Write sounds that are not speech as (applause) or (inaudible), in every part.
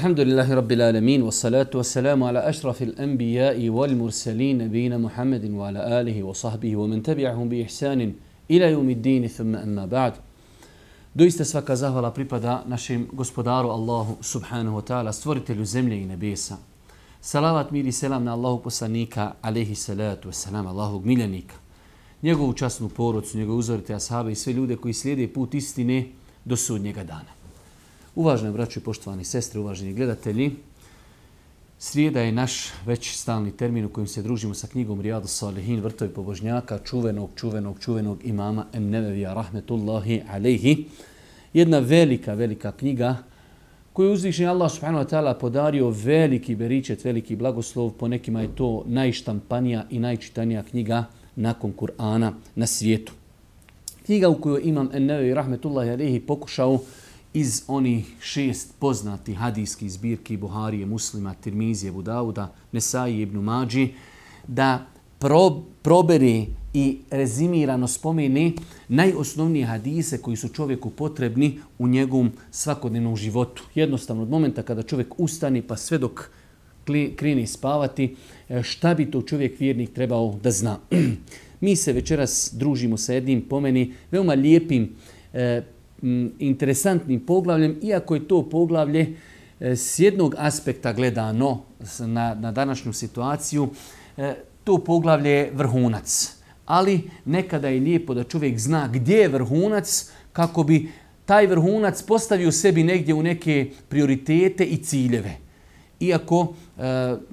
Elhamdülillahi Rabbil Alemin ve salatu ve selamu ala ašrafil enbijai wal mursalin nabina Muhammedin wa ala alihi wa sahbihi wa man tabi'ahum bi ihsanin ila jumiddini thumma emma ba'd. Doista svaka zahvala pripada nashem gospodaru Allahu subhanahu wa ta'ala, stvoritelju zemlje i nebesa. Salavat, mir i selam na Allahu poslanika, alaihi salatu wa selam, Allahog miljenika. Njegovu časnu porodcu, njegovu uzorite ashabi i sve ljude koji slijede put istine do sudnjega dana. Uvažene braćo i poštovani sestre, uvaženi gledatelji, srijeda je naš već stalni termin u kojem se družimo sa knjigom Rijadu Salihin, vrtovi pobožnjaka, čuvenog, čuvenog, čuvenog imama Ennevevija rahmetullahi alaihi. Jedna velika, velika knjiga koju je uzvišen Allah subhanahu wa ta'ala podario veliki beričet, veliki blagoslov. Po nekima je to najštampanija i najčitanija knjiga nakon Kur'ana na svijetu. Knjiga u kojoj imam Ennevevi rahmetullahi alaihi pokušao iz onih šest poznatih hadijskih zbirki Buharije, Muslima, Tirmizije, Budauda, Nesaji ibn Mađi, da pro, proberi i rezimirano spomeni najosnovnije hadise koji su čovjeku potrebni u njegovom svakodnevnom životu. Jednostavno, od momenta kada čovjek ustani pa sve dok krini spavati, šta bi to čovjek vjernik trebao da zna. (clears throat) Mi se večeras družimo sa jednim pomeni veoma lijepim e, interesantnim poglavljem, iako je to poglavlje e, s jednog aspekta gledano na, na današnju situaciju, e, to poglavlje je vrhunac. Ali nekada je lijepo da čovjek zna gdje je vrhunac kako bi taj vrhunac postavio sebi negdje u neke prioritete i ciljeve. Iako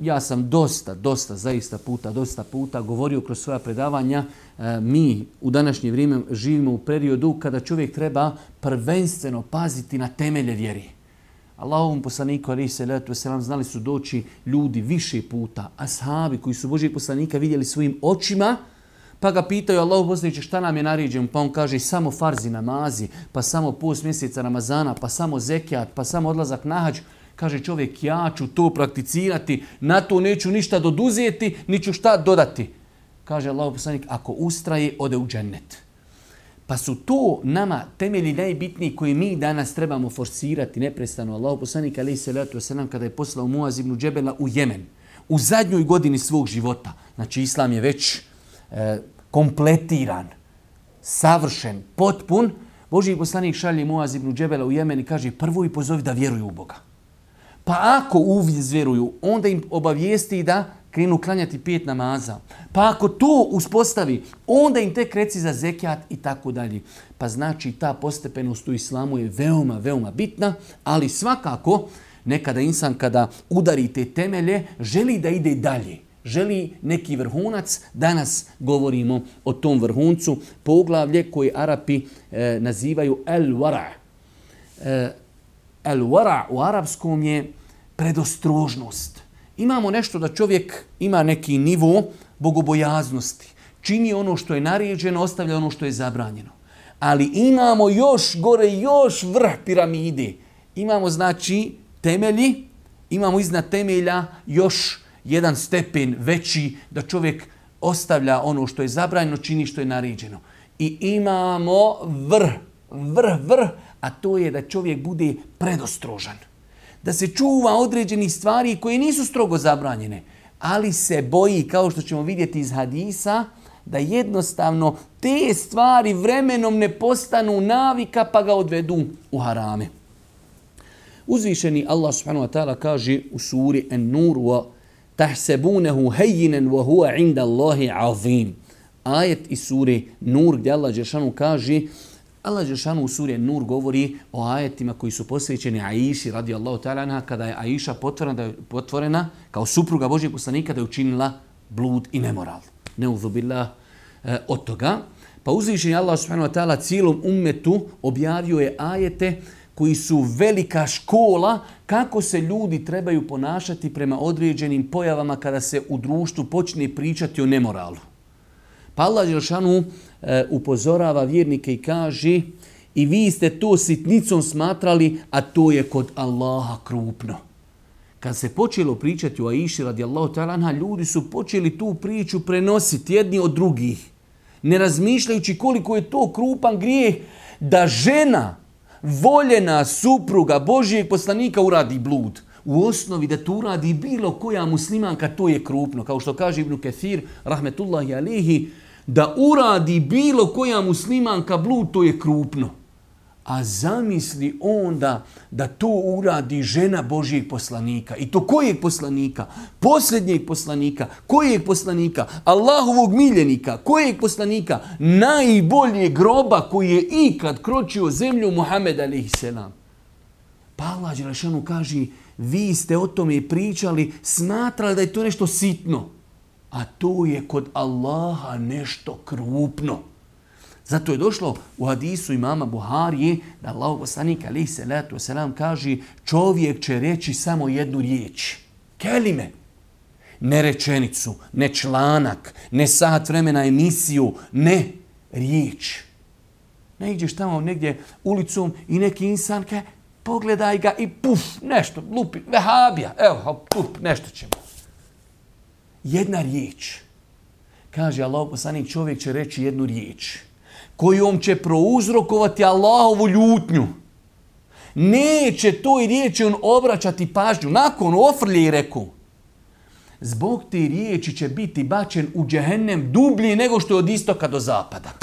ja sam dosta, dosta, zaista puta, dosta puta govorio kroz svoja predavanja, e, mi u današnje vrijeme živimo u periodu kada čovjek treba prvenstveno paziti na temelje vjeri. Allahovom poslaniku alaihi salatu wasalam znali su doći ljudi više puta, ashabi koji su Božih poslanika vidjeli svojim očima, pa ga pitaju Allahu poslaniče šta nam je naređeno, pa on kaže samo farzi namazi, pa samo post mjeseca Ramazana, pa samo zekijat, pa samo odlazak na hađ. Kaže čovjek, ja ću to prakticirati, na to neću ništa doduzeti, ni ću šta dodati. Kaže Allah poslanik, ako ustraje, ode u džennet. Pa su to nama temelji najbitniji koji mi danas trebamo forsirati neprestano. Allah poslanik, alaih salatu wasalam, kada je poslao Muaz ibn Džebela u Jemen, u zadnjoj godini svog života, znači Islam je već e, kompletiran, savršen, potpun, Boži poslanik šalje Muaz ibn Džebela u Jemen i kaže prvo i pozovi da vjeruju u Boga. Pa ako uvjeruju, onda im obavijesti da krenu klanjati pet namaza. Pa ako to uspostavi, onda im tek reci za zekijat i tako dalje. Pa znači ta postepenost u islamu je veoma, veoma bitna, ali svakako nekada insan kada udari te temelje, želi da ide dalje. Želi neki vrhunac, danas govorimo o tom vrhuncu, poglavlje koji Arapi e, nazivaju el-wara. E, el-wara u arapskom je predostrožnost. Imamo nešto da čovjek ima neki nivo bogobojaznosti. Čini ono što je naređeno, ostavlja ono što je zabranjeno. Ali imamo još gore, još vrh piramide. Imamo znači temelji, imamo iznad temelja još jedan stepen veći da čovjek ostavlja ono što je zabranjeno, čini što je naređeno. I imamo vrh, vrh, vrh, a to je da čovjek bude predostrožan da se čuva određeni stvari koje nisu strogo zabranjene, ali se boji, kao što ćemo vidjeti iz hadisa, da jednostavno te stvari vremenom ne postanu navika pa ga odvedu u harame. Uzvišeni Allah subhanahu wa ta'ala kaže u suri An-Nur wa tahsebunehu hejinen wa huwa inda Allahi azim. Ajet iz suri Nur gdje Allah Đeršanu kaže Allah Žešanu u suri Nur govori o ajetima koji su posvećeni Aiši radijallahu ta'ala anha kada je Aisha potvorena, potvorena kao supruga Božijeg poslanika da je učinila blud i nemoral. Neuzubila e, od toga. Pa uzvišen Allah subhanahu wa ta'ala cijelom ummetu objavio je ajete koji su velika škola kako se ljudi trebaju ponašati prema određenim pojavama kada se u društvu počne pričati o nemoralu. Pa Allah Žešanu e, upozorava vjernike i kaže i vi ste to sitnicom smatrali, a to je kod Allaha krupno. Kad se počelo pričati o Aiši radijallahu ta'ala, ljudi su počeli tu priču prenositi jedni od drugih, ne razmišljajući koliko je to krupan grijeh da žena, voljena supruga Božijeg poslanika uradi blud. u osnovi da to uradi bilo koja muslimanka, to je krupno. Kao što kaže Ibn Kathir, rahmetullahi alihi, da uradi bilo koja muslimanka blud, to je krupno. A zamisli onda da to uradi žena Božijeg poslanika. I to kojeg poslanika? Posljednjeg poslanika. Kojeg poslanika? Allahovog miljenika. Kojeg poslanika? Najboljeg groba koji je ikad kročio zemlju Muhammed a.s. Pa Allah Đelešanu kaže, vi ste o tome pričali, smatrali da je to nešto sitno. A to je kod Allaha nešto krupno. Zato je došlo u hadisu imama Buharije da Allah poslanik alaih salatu wasalam kaže čovjek će reći samo jednu riječ. Kelime. Ne rečenicu, ne članak, ne sat vremena emisiju, ne riječ. Ne iđeš tamo negdje ulicom i neki insan ke pogledaj ga i puf, nešto, lupi, vehabija, evo, puf, nešto ćemo. Jedna riječ. Kaže Allah poslanik čovjek će reći jednu riječ kojom će prouzrokovati Allahovu ljutnju. Neće toj riječi on obraćati pažnju. Nakon ofrlje i reku. Zbog te riječi će biti bačen u džehennem dublji nego što je od istoka do zapada.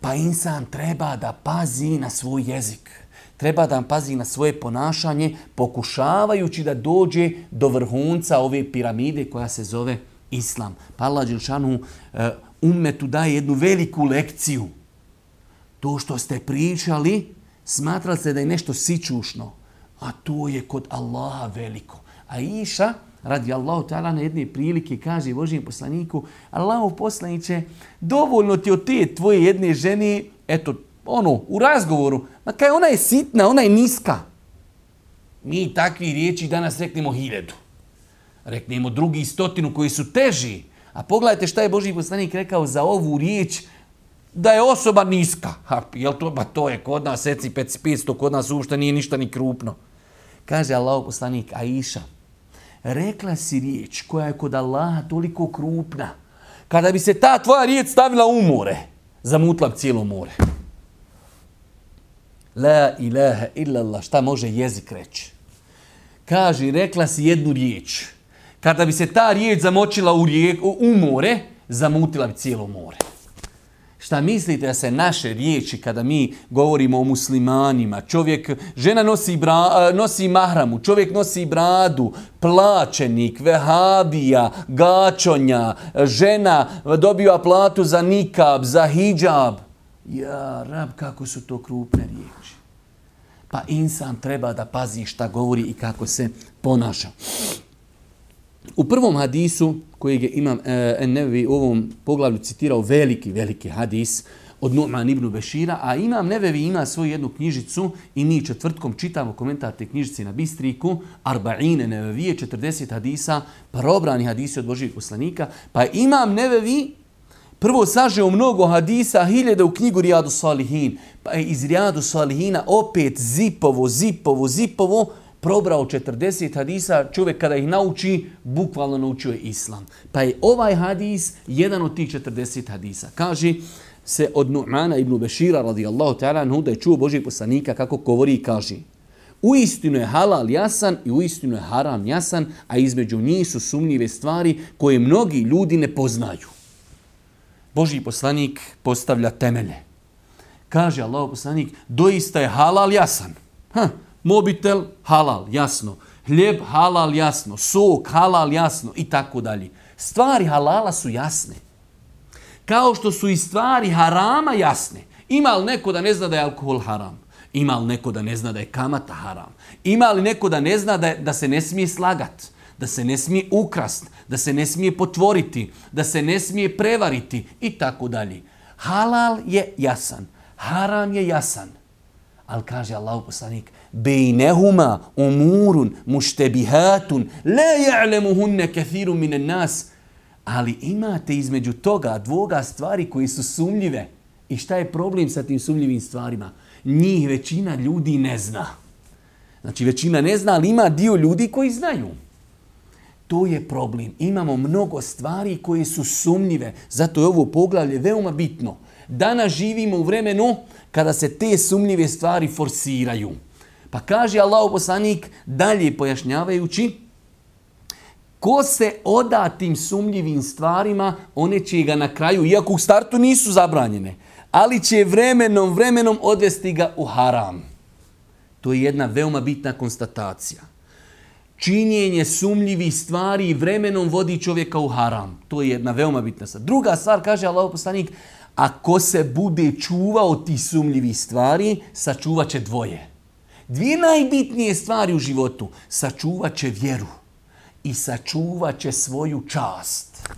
Pa insan treba da pazi na svoj jezik. Treba da pazi na svoje ponašanje pokušavajući da dođe do vrhunca ove piramide koja se zove Islam. Pa Allah Đelšanu e, umetu daje jednu veliku lekciju. To što ste pričali, smatrali ste da je nešto sičušno, a to je kod Allaha veliko. A Iša, radi Allahu ta'ala, na jedne prilike kaže Božijem poslaniku, Allahu poslaniće, dovoljno ti od te tvoje jedne žene, eto, ono, u razgovoru, ma kaj ona je sitna, ona je niska. Mi takvi riječi danas reknemo hiljadu. Reknemo drugi stotinu koji su teži. A pogledajte šta je Boži poslanik rekao za ovu riječ da je osoba niska. Ha, jel to, ba to je kod nas seci 500, kod nas uopšte nije ništa ni krupno. Kaže Allah poslanik Aisha, rekla si riječ koja je kod Allaha toliko krupna. Kada bi se ta tvoja riječ stavila u more, zamutla bi cijelo more. La ilaha illallah, šta može jezik reći? Kaže, rekla si jednu riječ kada bi se ta riječ zamočila u, rijek, u more, zamutila bi cijelo more. Šta mislite da se naše riječi kada mi govorimo o muslimanima, čovjek, žena nosi, bra, nosi mahramu, čovjek nosi bradu, plaćenik, vehabija, gačonja, žena dobija platu za nikab, za hijab. Ja, rab, kako su to krupne riječi. Pa insan treba da pazi šta govori i kako se ponaša. U prvom hadisu kojeg je imam e, u ovom poglavlju citirao veliki, veliki hadis od Nu'man ibn Bešira, a imam Nevevi ima svoju jednu knjižicu i mi četvrtkom čitamo komentar te knjižice na Bistriku, Arba'ine Nevevije, 40 hadisa, probrani hadisi od Božijeg poslanika, pa imam Nevevi prvo sažeo mnogo hadisa, hiljede u knjigu Rijadu Salihin, pa je iz Rijadu Salihina opet zipovo, zipovo, zipovo, probrao 40 hadisa, čovjek kada ih nauči, bukvalno naučio je islam. Pa je ovaj hadis jedan od tih 40 hadisa. Kaže se od Nu'mana ibn Bešira radijallahu ta'ala da je čuo Božih poslanika kako govori i kaže U istinu je halal jasan i u istinu je haram jasan, a između njih su sumnjive stvari koje mnogi ljudi ne poznaju. Božji poslanik postavlja temelje. Kaže Allah poslanik, doista je halal jasan. Ha, mobitel halal, jasno. Hljeb halal, jasno. Sok halal, jasno. I tako dalje. Stvari halala su jasne. Kao što su i stvari harama jasne. Ima li neko da ne zna da je alkohol haram? Ima li neko da ne zna da je kamata haram? Ima li neko da ne zna da, je, da se ne smije slagat? Da se ne smije ukrast? Da se ne smije potvoriti? Da se ne smije prevariti? I tako dalje. Halal je jasan. Haram je jasan. Ali kaže Allah poslanik, bejnehuma umurun muštebihatun la ja'lemuhunne kathiru minen nas. Ali imate između toga dvoga stvari koji su sumljive. I šta je problem sa tim sumljivim stvarima? Njih većina ljudi ne zna. Znači većina ne zna, ali ima dio ljudi koji znaju. To je problem. Imamo mnogo stvari koje su sumnjive. Zato je ovo poglavlje veoma bitno. Danas živimo u vremenu kada se te sumnjive stvari forsiraju. Pa kaže Allah poslanik dalje pojašnjavajući, ko se oda tim sumnjivim stvarima, one će ga na kraju, iako u startu nisu zabranjene, ali će vremenom, vremenom odvesti ga u haram. To je jedna veoma bitna konstatacija. Činjenje sumnjivih stvari vremenom vodi čovjeka u haram. To je jedna veoma bitna stvar. Druga stvar, kaže Allah poslanik, ako se bude čuvao ti sumnjivih stvari, sačuvat će dvoje. Dvije najbitnije stvari u životu. Sačuvat će vjeru i sačuvat će svoju čast.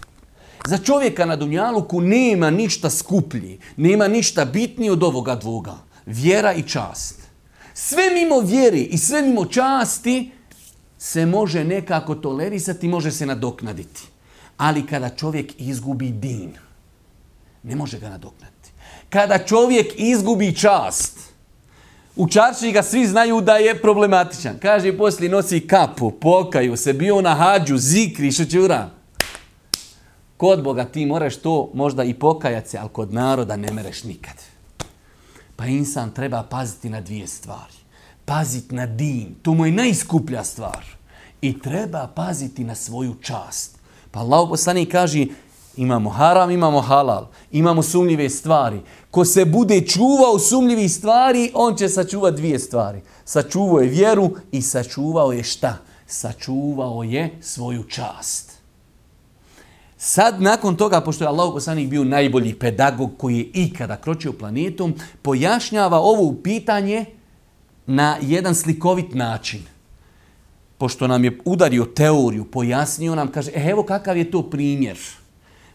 Za čovjeka na Dunjaluku nema ništa skuplji, nema ništa bitnije od ovoga dvoga. Vjera i čast. Sve mimo vjeri i sve mimo časti se može nekako tolerisati, može se nadoknaditi. Ali kada čovjek izgubi din, ne može ga nadoknaditi. Kada čovjek izgubi čast, u čarši ga svi znaju da je problematičan. Kaže, poslije nosi kapu, pokaju se, bio na hađu, zikri, šućura. Kod Boga ti moraš to možda i pokajati se, ali kod naroda ne mereš nikad. Pa insan treba paziti na dvije stvari. Paziti na din, to mu je najskuplja stvar. I treba paziti na svoju čast. Pa Allah poslani kaže, imamo haram, imamo halal, imamo sumljive stvari. Ko se bude čuvao sumljivih stvari, on će sačuvati dvije stvari. Sačuvao je vjeru i sačuvao je šta? Sačuvao je svoju čast. Sad, nakon toga, pošto je Allah poslanik bio najbolji pedagog koji je ikada kročio planetom, pojašnjava ovo pitanje na jedan slikovit način. Pošto nam je udario teoriju, pojasnio nam, kaže, e, evo kakav je to primjer.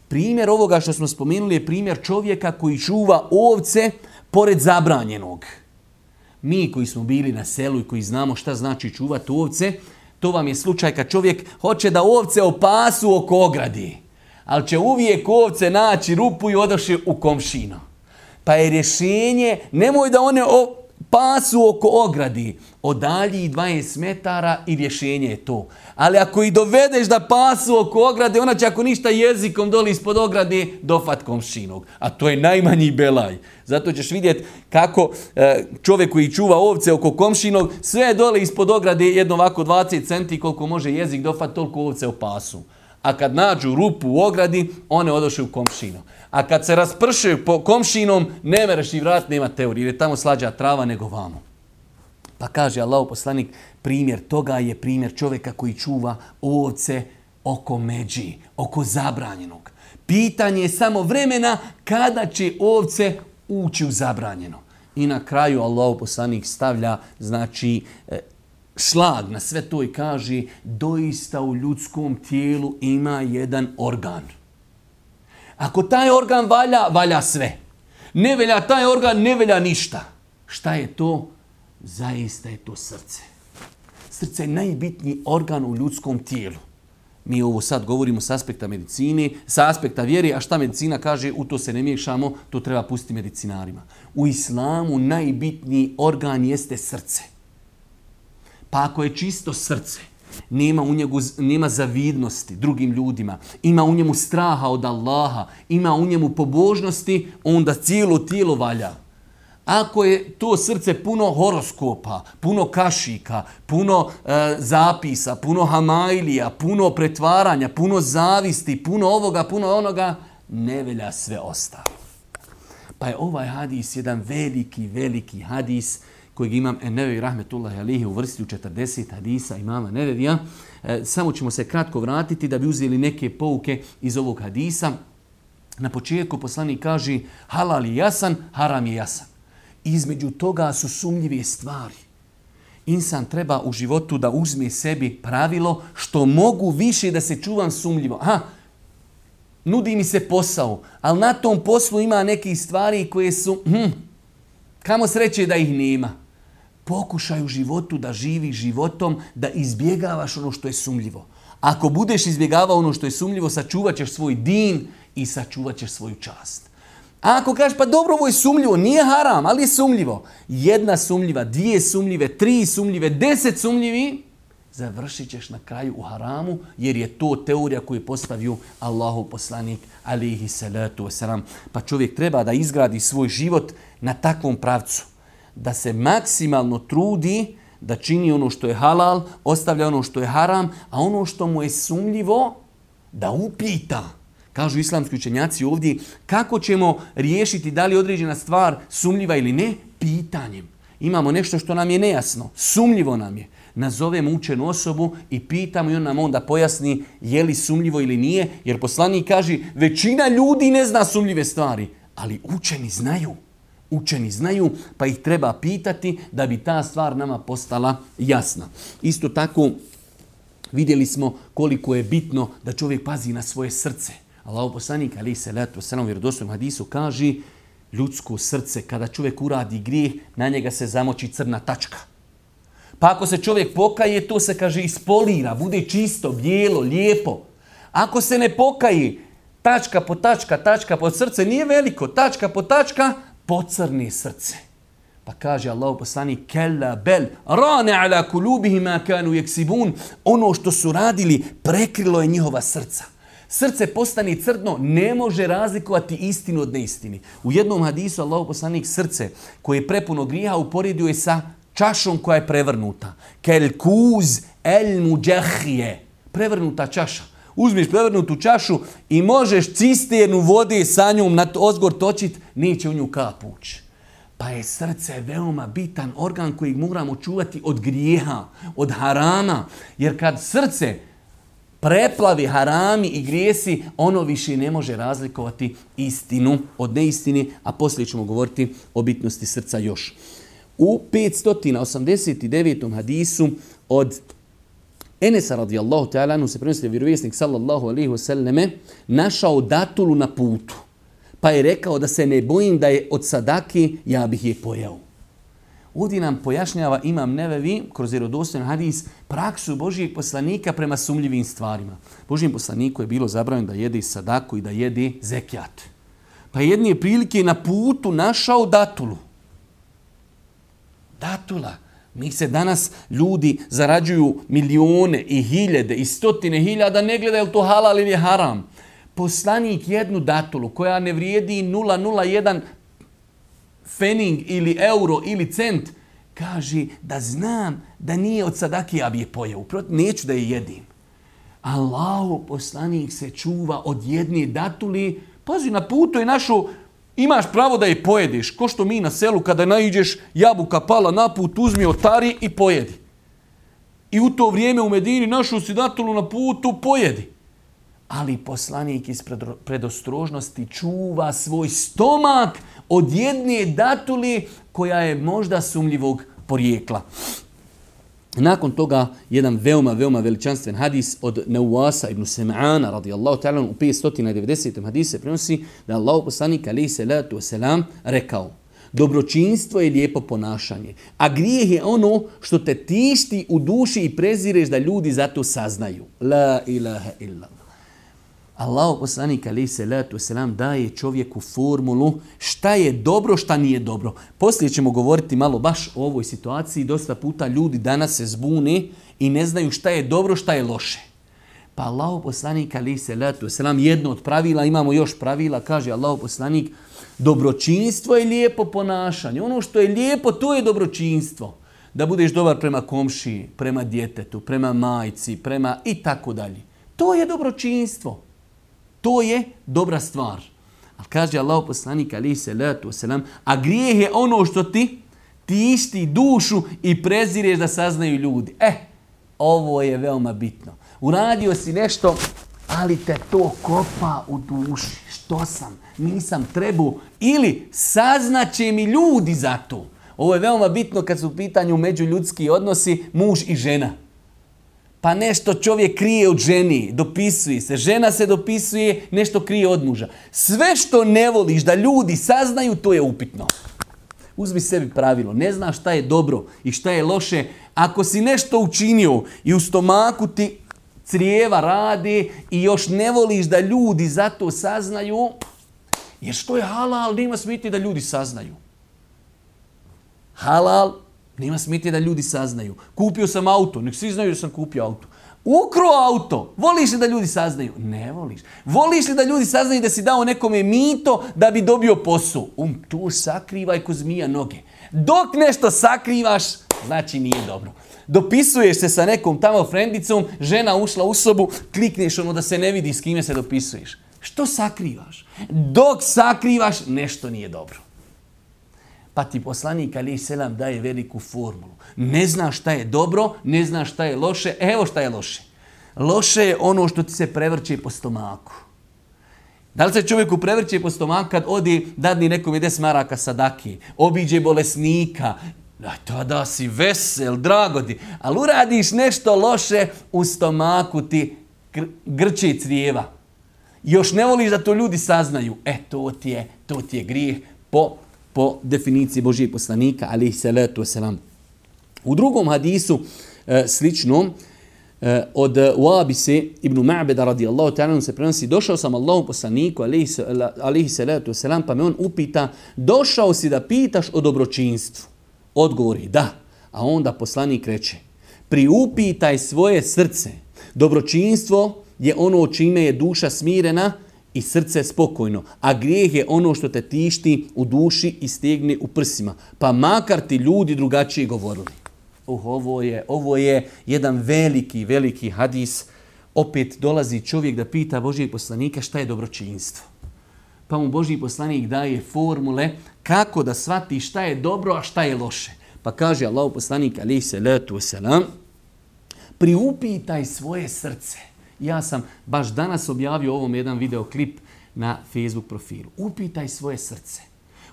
Primjer ovoga što smo spomenuli je primjer čovjeka koji čuva ovce pored zabranjenog. Mi koji smo bili na selu i koji znamo šta znači čuvati ovce, to vam je slučaj kad čovjek hoće da ovce opasu oko ogradi. Ali će uvijek ovce naći rupu i odoši u komšino. Pa je rješenje, nemoj da one pasu oko ogradi, odalji 20 metara i rješenje je to. Ali ako i dovedeš da pasu oko ograde, ona će ako ništa jezikom doli ispod ograde, dofat komšinog. A to je najmanji belaj. Zato ćeš vidjeti kako e, čovjek koji čuva ovce oko komšinog, sve dole ispod ograde jedno ovako 20 centi koliko može jezik dofat, toliko ovce u pasu. A kad nađu rupu u ogradi, one odoše u komšino. A kad se raspršaju po komšinom, ne mereš i vrat, nema teorije, jer je tamo slađa trava nego vamo. Pa kaže Allah poslanik, primjer toga je primjer čovjeka koji čuva ovce oko međi, oko zabranjenog. Pitanje je samo vremena kada će ovce ući u zabranjeno. I na kraju Allah poslanik stavlja, znači, e, šlag na sve to i kaže doista u ljudskom tijelu ima jedan organ. Ako taj organ valja, valja sve. Ne velja taj organ, ne velja ništa. Šta je to? Zaista je to srce. Srce je najbitniji organ u ljudskom tijelu. Mi ovo sad govorimo s aspekta medicine, s aspekta vjeri, a šta medicina kaže, u to se ne miješamo, to treba pustiti medicinarima. U islamu najbitniji organ jeste srce. Pa ako je čisto srce, nema u njegu nema zavidnosti drugim ljudima, ima u njemu straha od Allaha, ima u njemu pobožnosti, onda cijelo tijelo valja. Ako je to srce puno horoskopa, puno kašika, puno e, zapisa, puno hamajlija, puno pretvaranja, puno zavisti, puno ovoga, puno onoga, ne velja sve ostalo. Pa je ovaj hadis jedan veliki, veliki hadis kojeg imam Enevi Rahmetullahi Alihi uvrstio u 40 hadisa imama Nevevija. E, samo ćemo se kratko vratiti da bi uzeli neke pouke iz ovog hadisa. Na početku poslanik kaže halal je jasan, haram je jasan. Između toga su sumljive stvari. Insan treba u životu da uzme sebi pravilo što mogu više da se čuvam sumljivo. Aha, nudi mi se posao, ali na tom poslu ima neke stvari koje su, hm, kamo sreće da ih nema pokušaj u životu da živi životom, da izbjegavaš ono što je sumljivo. Ako budeš izbjegavao ono što je sumljivo, sačuvat ćeš svoj din i sačuvat ćeš svoju čast. A ako kažeš, pa dobro, ovo je sumljivo, nije haram, ali je sumljivo. Jedna sumljiva, dvije sumljive, tri sumljive, deset sumljivi, završit ćeš na kraju u haramu, jer je to teorija koju je postavio Allahu poslanik, alihi salatu wasalam. Pa čovjek treba da izgradi svoj život na takvom pravcu da se maksimalno trudi da čini ono što je halal, ostavlja ono što je haram, a ono što mu je sumljivo, da upita. Kažu islamski učenjaci ovdje, kako ćemo riješiti da li određena stvar sumljiva ili ne? Pitanjem. Imamo nešto što nam je nejasno, sumljivo nam je. Nazovemo učenu osobu i pitamo i on nam onda pojasni je li sumljivo ili nije, jer poslanik kaže većina ljudi ne zna sumljive stvari, ali učeni znaju. Učeni znaju, pa ih treba pitati da bi ta stvar nama postala jasna. Isto tako, vidjeli smo koliko je bitno da čovjek pazi na svoje srce. Allah poslanik, ali se letu, se nam vjerodostojnom hadisu, kaže ljudsko srce, kada čovjek uradi grijeh, na njega se zamoči crna tačka. Pa ako se čovjek pokaje, to se kaže ispolira, bude čisto, bijelo, lijepo. Ako se ne pokaje, tačka po tačka, tačka po srce, nije veliko, tačka po tačka, pocrni srce. Pa kaže Allah poslani, kella bel, rane ala kulubihima kanu jeksibun, ono što su radili, prekrilo je njihova srca srce postane crno, ne može razlikovati istinu od neistini. U jednom hadisu Allah poslanik srce koje je prepuno grija uporedio je sa čašom koja je prevrnuta. Kel kuz el muđahije. Prevrnuta čaša. Uzmiš prevrnutu čašu i možeš cisternu vode sa njom na ozgor točit, neće u nju kapuć. Pa je srce veoma bitan organ koji moramo čuvati od grijeha, od harama. Jer kad srce preplavi harami i grijesi, ono više ne može razlikovati istinu od neistini, a poslije ćemo govoriti o bitnosti srca još. U 589. hadisu od Enesa radijallahu ta'ala se prenosi vjerovjesnik sallallahu alaihi wasallame našao datulu na putu. Pa je rekao da se ne bojim da je od sadaki, ja bih je pojao. Ovdje nam pojašnjava Imam Nevevi kroz vjerodostojni hadis praksu Božijeg poslanika prema sumljivim stvarima. Božijem poslaniku je bilo zabranjeno da jede sadaku i da jede zekijat. Pa jedne prilike na putu našao datulu. Datula. Mi se danas ljudi zarađuju milijone i hiljade i stotine hiljada, ne gledaju to halal ili haram. Poslanik jednu datulu koja ne vrijedi 001 fening ili euro ili cent, kaže da znam da nije od sadake ja bi je pojeo. Neću da je jedim. Allahu poslanik se čuva od jedne datuli. Pazi, na putu je našo, imaš pravo da je pojediš. Ko što mi na selu kada naiđeš jabuka pala na put, uzmi otari i pojedi. I u to vrijeme u Medini našu si datulu na putu, pojedi. Ali poslanik iz predostrožnosti čuva svoj stomak od jedne datuli koja je možda sumljivog porijekla. Nakon toga, jedan veoma, veoma veličanstven hadis od Neuasa ibn Sem'ana, radijallahu ta'ala, u 590. hadise prenosi da Allah poslanik, alaihi salatu wasalam, rekao Dobročinstvo je lijepo ponašanje, a grijeh je ono što te tišti u duši i prezireš da ljudi zato saznaju. La ilaha illallah. Allahu poslanik ali se letu selam daje čovjeku formulu šta je dobro, šta nije dobro. Poslije ćemo govoriti malo baš o ovoj situaciji. Dosta puta ljudi danas se zbune i ne znaju šta je dobro, šta je loše. Pa Allahu poslanik ali se letu selam jedno od pravila, imamo još pravila, kaže Allahu poslanik, dobročinstvo je lijepo ponašanje. Ono što je lijepo, to je dobročinstvo. Da budeš dobar prema komšiji, prema djetetu, prema majci, prema i tako dalje. To je dobročinstvo. To je dobra stvar. Ali kaže Allah poslanik ali se wasalam, a grijeh je ono što ti tišti dušu i prezireš da saznaju ljudi. E, ovo je veoma bitno. Uradio si nešto, ali te to kopa u duši. Što sam? Nisam trebao. Ili saznaće mi ljudi za to. Ovo je veoma bitno kad su u pitanju međuljudski odnosi muž i žena. Pa nešto čovjek krije od ženi, dopisuje se. Žena se dopisuje, nešto krije od muža. Sve što ne voliš da ljudi saznaju, to je upitno. Uzmi sebi pravilo. Ne znaš šta je dobro i šta je loše. Ako si nešto učinio i u stomaku ti crijeva radi i još ne voliš da ljudi za to saznaju, jer što je halal, nima smiti da ljudi saznaju. Halal nema smetje da ljudi saznaju. Kupio sam auto, nek svi znaju da sam kupio auto. Ukro auto, voliš li da ljudi saznaju? Ne voliš. Voliš li da ljudi saznaju da si dao nekome mito da bi dobio posao? Um, tu sakrivaj ko zmija noge. Dok nešto sakrivaš, znači nije dobro. Dopisuješ se sa nekom tamo frendicom, žena ušla u sobu, klikneš ono da se ne vidi s kime se dopisuješ. Što sakrivaš? Dok sakrivaš, nešto nije dobro. Pa ti poslanik Ali Selam daje veliku formulu. Ne znaš šta je dobro, ne znaš šta je loše. Evo šta je loše. Loše je ono što ti se prevrće po stomaku. Da li se čovjeku prevrće po stomaku kad odi dadni nekom ide maraka sadaki, obiđe bolesnika, da, tada si vesel, drago ti, ali uradiš nešto loše, u stomaku ti grče crijeva. Još ne voliš da to ljudi saznaju. E, to ti je, to ti je grijeh po, po definiciji Božijeg poslanika, ali salatu wasalam. U drugom hadisu, e, sličnom, e, od Uabise ibn Ma'beda radijallahu ta'ala se prenosi, došao sam Allahom poslaniku, alihi salatu wasalam, pa me on upita, došao si da pitaš o dobročinstvu. Odgovori da. A onda poslanik reče, priupitaj svoje srce. Dobročinstvo je ono čime je duša smirena i srce spokojno. A grijeh je ono što te tišti u duši i stegne u prsima. Pa makar ti ljudi drugačije govorili. Uh, ovo je, ovo je jedan veliki, veliki hadis. Opet dolazi čovjek da pita Božijeg poslanika šta je dobročinstvo. Pa mu Božji poslanik daje formule kako da shvati šta je dobro, a šta je loše. Pa kaže Allah poslanik alaihi salatu wasalam, priupitaj svoje srce. Ja sam baš danas objavio ovom jedan videoklip na Facebook profilu. Upitaj svoje srce.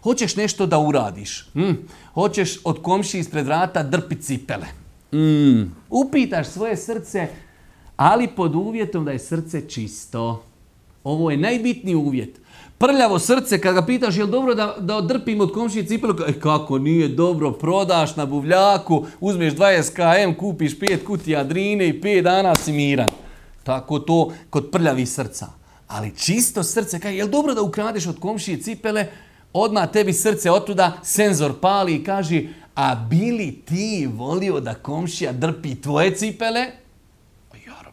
Hoćeš nešto da uradiš. Hm? Hoćeš od komši ispred vrata drpi cipele. Mm. Upitaš svoje srce, ali pod uvjetom da je srce čisto. Ovo je najbitniji uvjet prljavo srce, kad ga pitaš je li dobro da, da odrpim od komšije cipelu, e, kako nije dobro, prodaš na buvljaku, uzmeš 20 km, kupiš 5 kutija drine i 5 dana si miran. Tako to kod prljavi srca. Ali čisto srce, kaže, je li dobro da ukradeš od komšije cipele, odmah tebi srce otuda, senzor pali i kaže, a bili ti volio da komšija drpi tvoje cipele?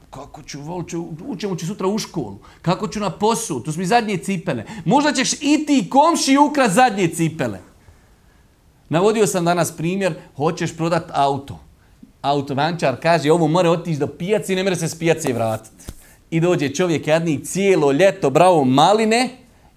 kako ću voliti, učemo ću sutra u školu, kako ću na poslu, to su mi zadnje cipele. Možda ćeš i ti komši ukrat zadnje cipele. Navodio sam danas primjer, hoćeš prodat auto. Autovančar kaže, ovo mora otići do pijaci i ne mre se s pijace vratiti. I dođe čovjek jadni cijelo ljeto bravo maline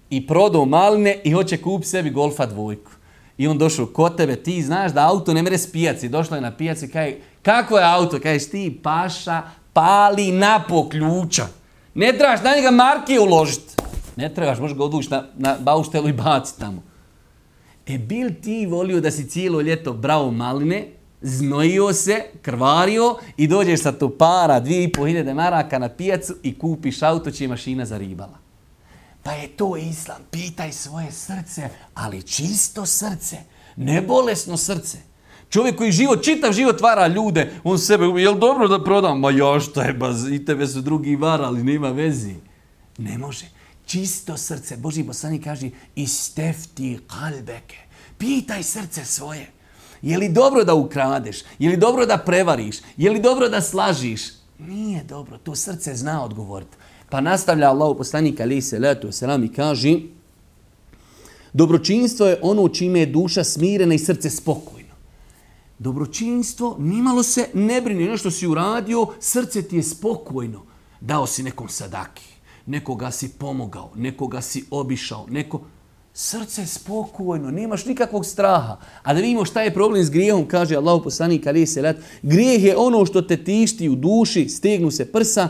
i prodao maline i hoće kupiti sebi golfa dvojku. I on došao kod tebe, ti znaš da auto ne mre s pijaci. Došla je na pijaci kaže, kako je auto? Kažeš ti, paša, pali na ključa. Ne trebaš na njega marke uložiti. Ne trebaš, možeš ga odvući na, na bauštelu i baciti tamo. E bil ti volio da si cijelo ljeto bravo maline, znojio se, krvario i dođeš sa tu para, dvije i hiljade maraka na pijacu i kupiš auto čije mašina zaribala. Pa je to islam. Pitaj svoje srce, ali čisto srce, ne bolesno srce. Čovjek koji život, čitav život vara ljude, on sebe, jel dobro da prodam? Ma ja što je, ba, i tebe su drugi varali, nema vezi. Ne može. Čisto srce. Boži poslanik kaže, istefti kalbeke. Pitaj srce svoje. Je li dobro da ukradeš? Je li dobro da prevariš? Je li dobro da slažiš? Nije dobro. To srce zna odgovoriti. Pa nastavlja Allah poslanik ali se letu selam i kaže Dobročinstvo je ono čime je duša smirena i srce spokoj. Dobročinstvo, nimalo se ne brini, nešto si uradio, srce ti je spokojno. Dao si nekom sadaki, nekoga si pomogao, nekoga si obišao, neko... Srce je spokojno, nemaš nikakvog straha. A da vidimo šta je problem s grijehom, kaže Allah poslanik ali se let. Grijeh je ono što te tišti u duši, stegnu se prsa,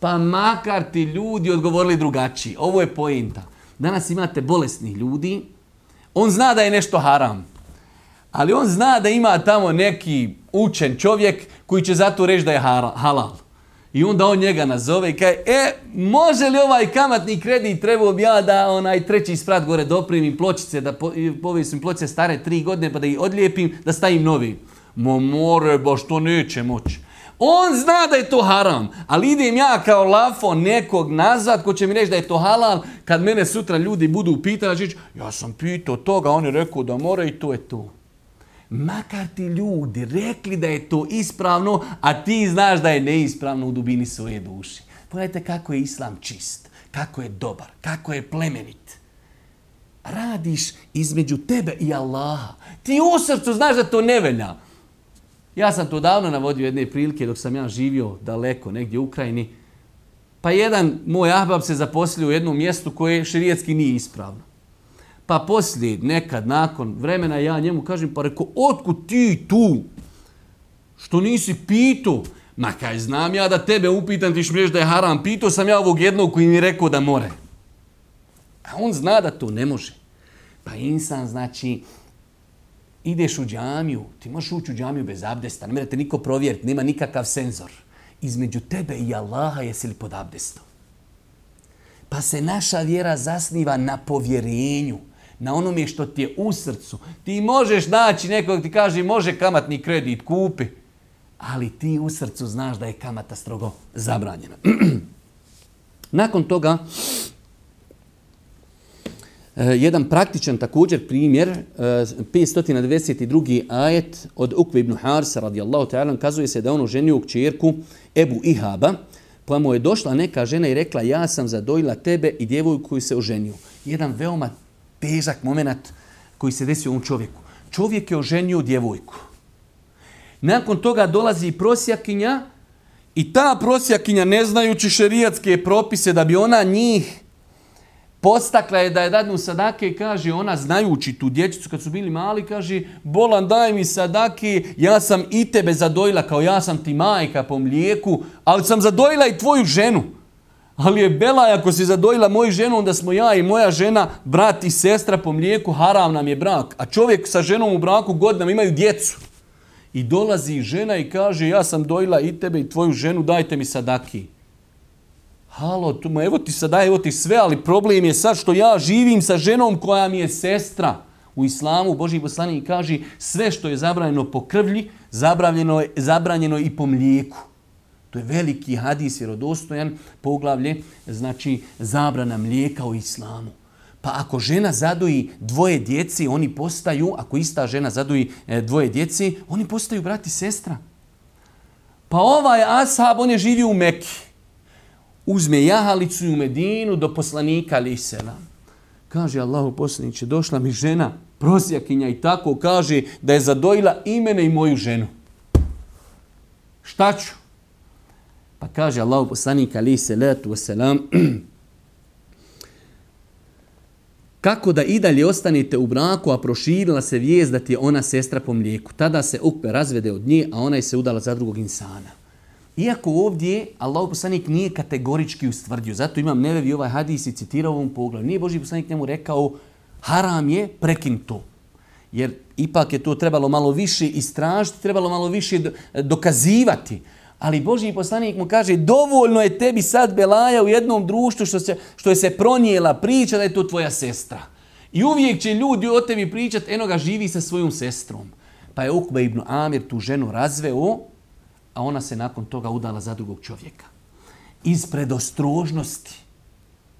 pa makar ti ljudi odgovorili drugačiji. Ovo je pojenta. Danas imate bolesnih ljudi, on zna da je nešto haram. Ali on zna da ima tamo neki učen čovjek koji će zato reći da je halal. I onda on njega nazove i kaže, e, može li ovaj kamatni kredit trebao bi ja da onaj treći sprat gore doprimim pločice, da povisim pločice stare tri godine pa da ih odlijepim, da stavim novi. Mo more, baš to neće moći. On zna da je to haram, ali idem ja kao lafo nekog nazad ko će mi reći da je to halal, kad mene sutra ljudi budu pitati, ja sam pitao toga, on je rekao da mora i to je to makar ti ljudi rekli da je to ispravno, a ti znaš da je neispravno u dubini svoje duše. Pogledajte kako je islam čist, kako je dobar, kako je plemenit. Radiš između tebe i Allaha. Ti u srcu znaš da to ne velja. Ja sam to davno navodio jedne prilike dok sam ja živio daleko, negdje u Ukrajini. Pa jedan moj ahbab se zaposlio u jednom mjestu koje širijetski nije ispravno. Pa poslije, nekad, nakon vremena, ja njemu kažem, pa reko, otkud ti tu? Što nisi pitu? Ma kaj, znam ja da tebe upitam, ti šmiješ da je haram. Pitao sam ja ovog jednog koji mi rekao da more. A on zna da to ne može. Pa insan, znači, ideš u džamiju, ti možeš ući u džamiju bez abdesta, ne te niko provjeriti, nema nikakav senzor. Između tebe i Allaha jesi li pod abdestom? Pa se naša vjera zasniva na povjerenju, na onome što ti je u srcu. Ti možeš naći nekog ti kaže može kamatni kredit, kupi. Ali ti u srcu znaš da je kamata strogo zabranjena. (clears throat) Nakon toga, E, jedan praktičan također primjer, 592. E, ajet od Ukve ibn Harsa radijallahu ta'ala kazuje se da ono ženio u kćerku Ebu Ihaba, pa mu je došla neka žena i rekla ja sam zadojila tebe i djevojku koju se oženio. Jedan veoma težak moment koji se desio ovom čovjeku. Čovjek je oženio djevojku. Nakon toga dolazi prosjakinja i ta prosjakinja ne znajući šerijatske propise da bi ona njih Postakla je da je dadnu sadake i kaže ona znajući tu dječicu kad su bili mali kaže bolan daj mi sadake ja sam i tebe zadojila kao ja sam ti majka po mlijeku ali sam zadojila i tvoju ženu. Ali je Bela, ako si zadojila moju ženu, onda smo ja i moja žena, brat i sestra po mlijeku, haram nam je brak. A čovjek sa ženom u braku godinama imaju djecu. I dolazi žena i kaže, ja sam dojila i tebe i tvoju ženu, dajte mi sadaki. Halo, tu, evo ti sada, evo ti sve, ali problem je sad što ja živim sa ženom koja mi je sestra. U islamu Boži poslanik kaže sve što je zabranjeno po krvlji, zabranjeno je, zabranjeno i po mlijeku. To je veliki hadis vjerodostojan poglavlje, znači zabrana mlijeka u islamu. Pa ako žena zadoji dvoje djeci, oni postaju, ako ista žena zadoji e, dvoje djeci, oni postaju brati sestra. Pa ovaj ashab, on je živio u Mekiji uzme jahalicu u Medinu do poslanika ali Kaže Allahu poslaniće, došla mi žena, prosjakinja i tako kaže da je zadojila i mene i moju ženu. Šta ću? Pa kaže Allahu poslanik ali salatu wasalam, (clears throat) kako da i dalje ostanete u braku, a proširila se vijest da ti je ona sestra po mlijeku. Tada se Ukbe razvede od nje, a ona je se udala za drugog insana. Iako ovdje Allah poslanik nije kategorički ustvrdio, zato imam nevevi ovaj hadis i citirao ovom pogledu. Nije Boži poslanik njemu rekao haram je, prekin to. Jer ipak je to trebalo malo više istražiti, trebalo malo više dokazivati. Ali Boži poslanik mu kaže dovoljno je tebi sad belaja u jednom društvu što, se, što je se pronijela priča da je to tvoja sestra. I uvijek će ljudi o tebi pričati, eno ga živi sa svojom sestrom. Pa je Ukbe ibn Amir tu ženu razveo a ona se nakon toga udala za drugog čovjeka. Iz predostrožnosti.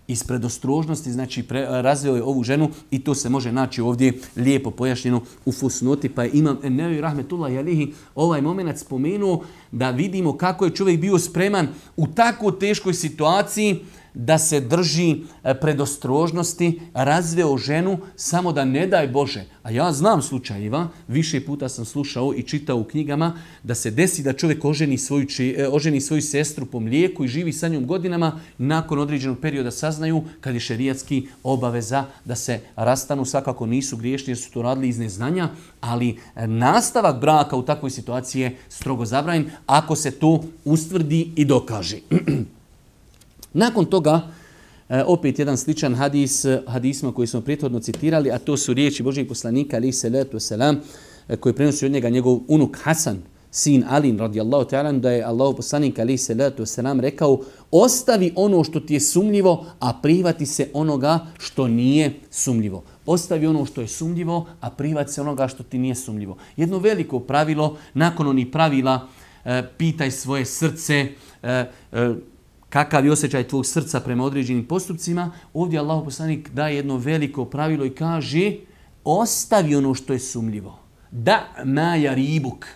Iz predostrožnosti, znači pre, razveo je ovu ženu i to se može naći ovdje lijepo pojašnjeno u fusnoti. Pa je imam Ennevi Rahmetullah Jalihi ovaj moment spomenuo da vidimo kako je čovjek bio spreman u tako teškoj situaciji da se drži e, predostrožnosti, razveo ženu samo da ne daj Bože. A ja znam slučajeva, više puta sam slušao i čitao u knjigama, da se desi da čovjek oženi svoju, e, oženi svoju sestru po mlijeku i živi sa njom godinama, nakon određenog perioda saznaju kad je šerijatski obaveza da se rastanu, svakako nisu griješni jer su to radili iz neznanja, ali e, nastavak braka u takvoj situaciji je strogo zabranjen ako se to ustvrdi i dokaže. (clears throat) Nakon toga, e, opet jedan sličan hadis, hadisma koji smo prethodno citirali, a to su riječi Božih poslanika, ali se letu selam, e, koji prenosi od njega njegov unuk Hasan, sin Alin radijallahu ta'ala, da je Allah poslanik ali se letu selam rekao, ostavi ono što ti je sumljivo, a prihvati se onoga što nije sumljivo. Ostavi ono što je sumljivo, a prihvati se onoga što ti nije sumljivo. Jedno veliko pravilo, nakon onih pravila, e, pitaj svoje srce, kakav je osjećaj tvog srca prema određenim postupcima, ovdje Allah poslanik daje jedno veliko pravilo i kaže ostavi ono što je sumljivo. Da maja ribuk.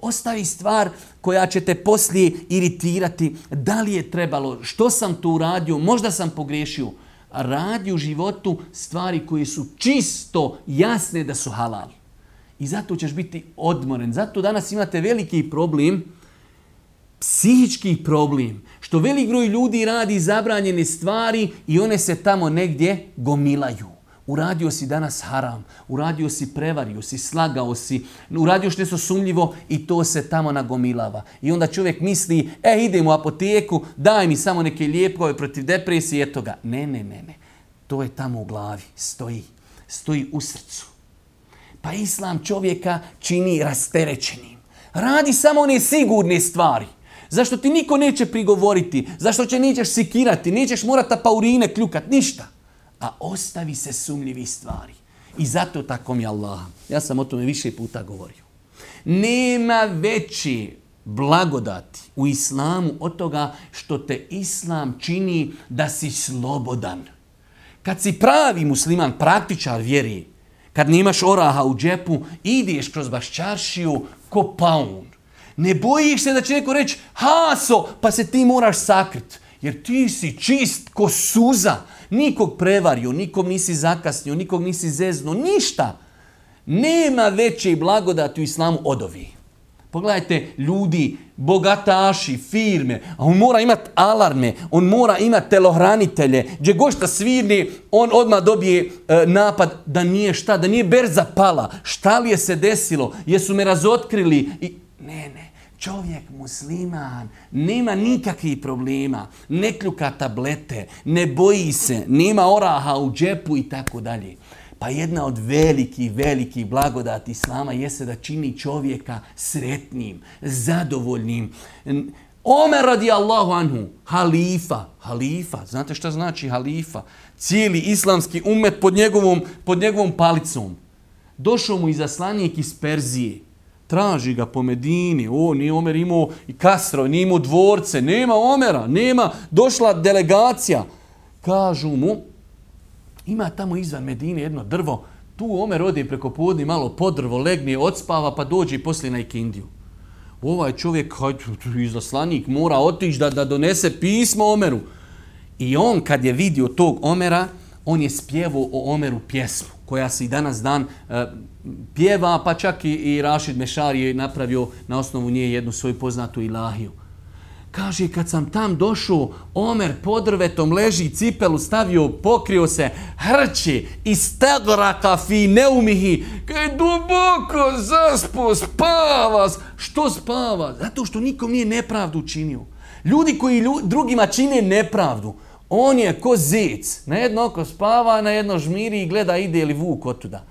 Ostavi stvar koja će te poslije iritirati. Da li je trebalo, što sam tu uradio, možda sam pogriješio. Radi u životu stvari koje su čisto jasne da su halal. I zato ćeš biti odmoren. Zato danas imate veliki problem, psihički problem, što velik broj ljudi radi zabranjene stvari i one se tamo negdje gomilaju. Uradio si danas haram, uradio si prevario si, slagao si, uradio što nešto sumljivo i to se tamo nagomilava. I onda čovjek misli, e idem u apoteku, daj mi samo neke lijepove protiv depresije, eto ga. Ne, ne, ne, ne. To je tamo u glavi, stoji. Stoji u srcu. Pa islam čovjeka čini rasterećenim. Radi samo one sigurne stvari. Zašto ti niko neće prigovoriti? Zašto će nećeš sikirati? Nećeš morati paurine kljukat? Ništa a ostavi se sumljivi stvari. I zato tako mi Allah. Ja sam o tome više puta govorio. Nema veći blagodati u islamu od toga što te islam čini da si slobodan. Kad si pravi musliman, praktičar vjeri, kad nemaš oraha u džepu, ideš kroz baščaršiju ko paun. Ne bojiš se da će neko reći, haso, pa se ti moraš sakrit. Jer ti si čist ko suza. Nikog prevario, nikom nisi zakasnio, nikog nisi zezno, ništa. Nema veće blagodati u islamu od ovi. Pogledajte, ljudi, bogataši, firme, a on mora imati alarme, on mora imati telohranitelje, gdje gošta svirni, on odmah dobije e, napad da nije šta, da nije berza pala, šta li je se desilo, jesu me razotkrili i ne, ne. Čovjek musliman nema nikakvih problema, ne kljuka tablete, ne boji se, nema oraha u džepu i tako dalje. Pa jedna od velikih, velikih blagodati Islama jeste da čini čovjeka sretnim, zadovoljnim. Omer radi Allahu anhu, halifa, halifa, znate šta znači halifa? Cijeli islamski umet pod njegovom, pod njegovom palicom. Došao mu izaslanik iz Perzije, traži ga po Medini, o, nije Omer imao i kasro, nije imao dvorce, nema Omera, nema, došla delegacija. Kažu mu, ima tamo izvan Medine jedno drvo, tu Omer odi preko podni, malo podrvo, legne, odspava, pa dođe i poslije na Ikindiju. Ovaj čovjek, izaslanik, mora otići da, da donese pismo Omeru. I on kad je vidio tog Omera, on je spjevao o Omeru pjesmu koja se i danas dan e, pjeva, pa čak i, i Rašid Mešar je napravio na osnovu nje jednu svoju poznatu ilahiju. Kaže, kad sam tam došao, Omer pod drvetom leži, cipelu stavio, pokrio se, hrće, i stagraka fi neumihi, kaj duboko zaspo, spava. Što spava? Zato što nikom nije nepravdu učinio. Ljudi koji drugima čine nepravdu, on je ko zec. Na jedno oko spava, na jedno žmiri i gleda ide li vuk otuda.